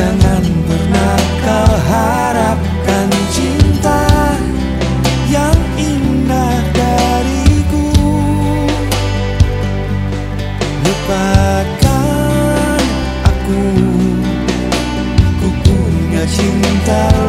Jangan pernah kau harapkan cinta yang indah dariku. Lupakan aku Ku punya cinta.